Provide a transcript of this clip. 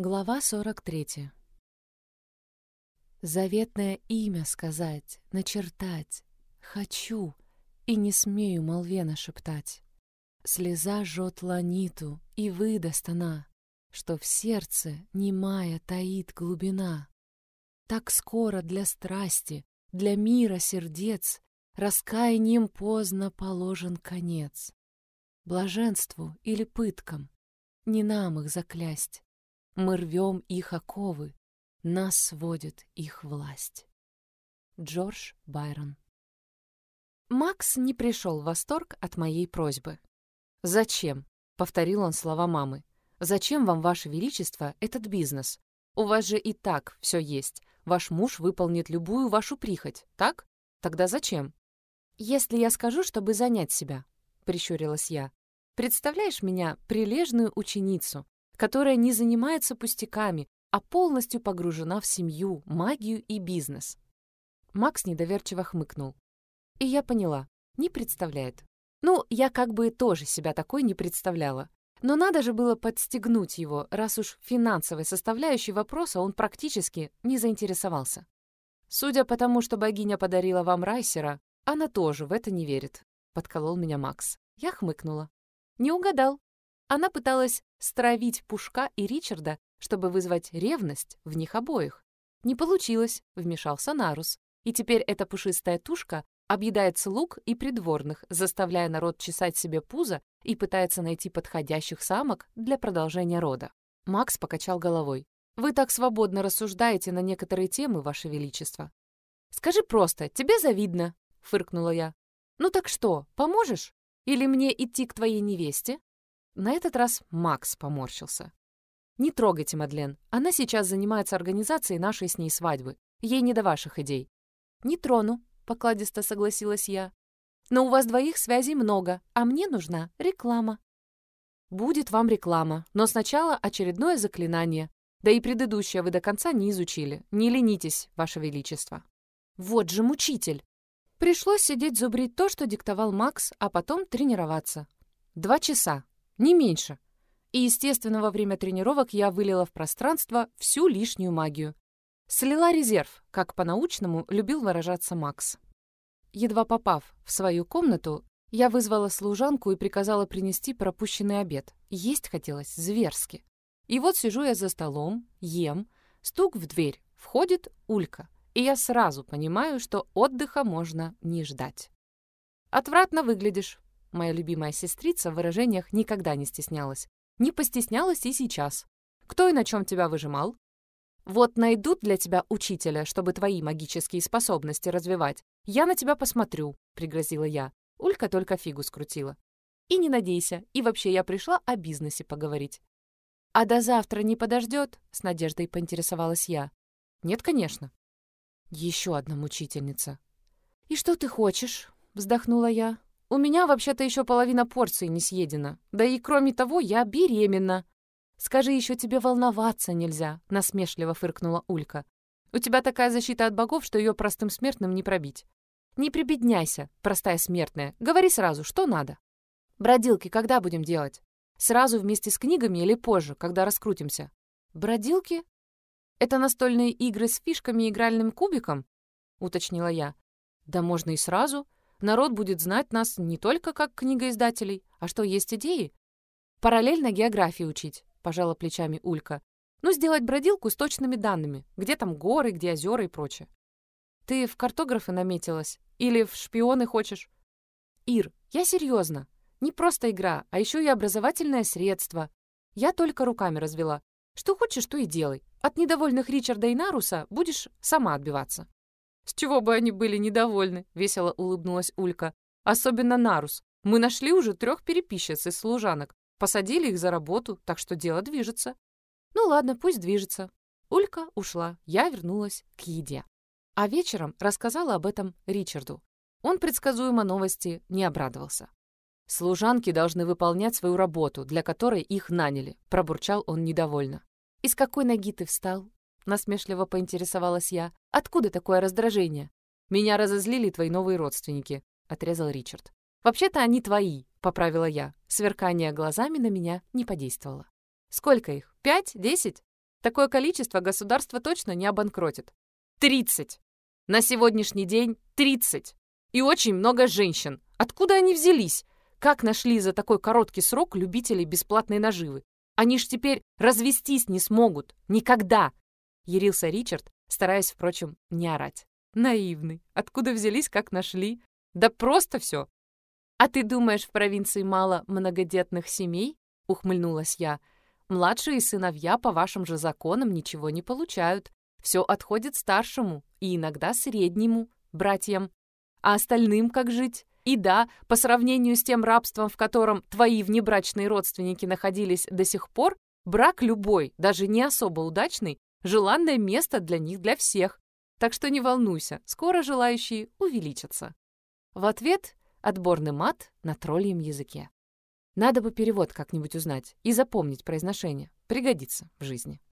Глава 43. Заветное имя сказать, начертать. Хочу, и не смею молве нашептать. Слеза жжет ланиту, и выдаст она, Что в сердце немая таит глубина. Так скоро для страсти, для мира сердец Раскаянием поздно положен конец. Блаженству или пыткам, не нам их заклясть, мы рвем их оковы, нас сводит их власть. Джордж Байрон Макс не пришел в восторг от моей просьбы. «Зачем?» — повторил он слова мамы. «Зачем вам, Ваше Величество, этот бизнес? У вас же и так все есть. Ваш муж выполнит любую вашу прихоть, так? Тогда зачем?» «Если я скажу, чтобы занять себя», — прищурилась я. «Представляешь меня прилежную ученицу, которая не занимается пустяками, а полностью погружена в семью, магию и бизнес. Макс недоверчиво хмыкнул. И я поняла, не представляет. Ну, я как бы тоже себя такой не представляла. Но надо же было подстегнуть его, раз уж финансовой составляющей вопроса он практически не заинтересовался. Судя по тому, что богиня подарила вам Райсера, она тоже в это не верит, подколол меня Макс. Я хмыкнула. Не угадал. Она пыталась стравить Пушка и Ричарда, чтобы вызвать ревность в них обоих. Не получилось, вмешался Нарус. И теперь эта пушистая тушка объедает слуг и придворных, заставляя народ чесать себе пузо и пытается найти подходящих самок для продолжения рода. Макс покачал головой. «Вы так свободно рассуждаете на некоторые темы, Ваше Величество». «Скажи просто, тебе завидно», — фыркнула я. «Ну так что, поможешь? Или мне идти к твоей невесте?» На этот раз Макс поморщился. «Не трогайте Мадлен. Она сейчас занимается организацией нашей с ней свадьбы. Ей не до ваших идей». «Не трону», — покладисто согласилась я. «Но у вас двоих связей много, а мне нужна реклама». «Будет вам реклама, но сначала очередное заклинание. Да и предыдущее вы до конца не изучили. Не ленитесь, Ваше Величество». «Вот же мучитель!» Пришлось сидеть зубрить то, что диктовал Макс, а потом тренироваться. Два часа. Не меньше. И, естественно, во время тренировок я вылила в пространство всю лишнюю магию. Слила резерв, как по-научному любил выражаться Макс. Едва попав в свою комнату, я вызвала служанку и приказала принести пропущенный обед. Есть хотелось зверски. И вот сижу я за столом, ем, стук в дверь, входит Улька, и я сразу понимаю, что отдыха можно не ждать. «Отвратно выглядишь», Моя любимая сестрица в выражениях никогда не стеснялась. Не постеснялась и сейчас. Кто и на чем тебя выжимал? Вот найдут для тебя учителя, чтобы твои магические способности развивать. Я на тебя посмотрю, пригрозила я. Улька только фигу скрутила. И не надейся, и вообще я пришла о бизнесе поговорить. А до завтра не подождет? С надеждой поинтересовалась я. Нет, конечно. Еще одна мучительница. И что ты хочешь? Вздохнула я. У меня вообще-то еще половина порции не съедена. Да и кроме того, я беременна. Скажи, еще тебе волноваться нельзя, насмешливо фыркнула Улька. У тебя такая защита от богов, что ее простым смертным не пробить. Не прибедняйся, простая смертная. Говори сразу, что надо. Бродилки когда будем делать? Сразу вместе с книгами или позже, когда раскрутимся? Бродилки? Это настольные игры с фишками и игральным кубиком? Уточнила я. Да можно и сразу. Народ будет знать нас не только как книгоиздателей, а что есть идеи. Параллельно географии учить, пожала плечами Улька. Ну, сделать бродилку с точными данными, где там горы, где озера и прочее. Ты в картографы наметилась? Или в шпионы хочешь? Ир, я серьезно. Не просто игра, а еще и образовательное средство. Я только руками развела. Что хочешь, то и делай. От недовольных Ричарда и Наруса будешь сама отбиваться. «С чего бы они были недовольны?» — весело улыбнулась Улька. «Особенно Нарус. Мы нашли уже трех переписчиц из служанок. Посадили их за работу, так что дело движется». «Ну ладно, пусть движется». Улька ушла, я вернулась к еде. А вечером рассказала об этом Ричарду. Он предсказуемо новости не обрадовался. «Служанки должны выполнять свою работу, для которой их наняли», — пробурчал он недовольно. «Из какой ноги ты встал?» Насмешливо поинтересовалась я. «Откуда такое раздражение?» «Меня разозлили твои новые родственники», — отрезал Ричард. «Вообще-то они твои», — поправила я. Сверкание глазами на меня не подействовало. «Сколько их? Пять? Десять?» Такое количество государство точно не обанкротит. 30! На сегодняшний день 30! И очень много женщин. Откуда они взялись? Как нашли за такой короткий срок любителей бесплатной наживы? Они ж теперь развестись не смогут. Никогда!» Ярился Ричард, стараясь, впрочем, не орать. «Наивный. Откуда взялись, как нашли? Да просто все!» «А ты думаешь, в провинции мало многодетных семей?» — ухмыльнулась я. «Младшие сыновья по вашим же законам ничего не получают. Все отходит старшему и иногда среднему, братьям. А остальным как жить? И да, по сравнению с тем рабством, в котором твои внебрачные родственники находились до сих пор, брак любой, даже не особо удачный, желанное место для них для всех. Так что не волнуйся, скоро желающие увеличатся. В ответ отборный мат на тролльем языке. Надо бы перевод как-нибудь узнать и запомнить произношение. Пригодится в жизни.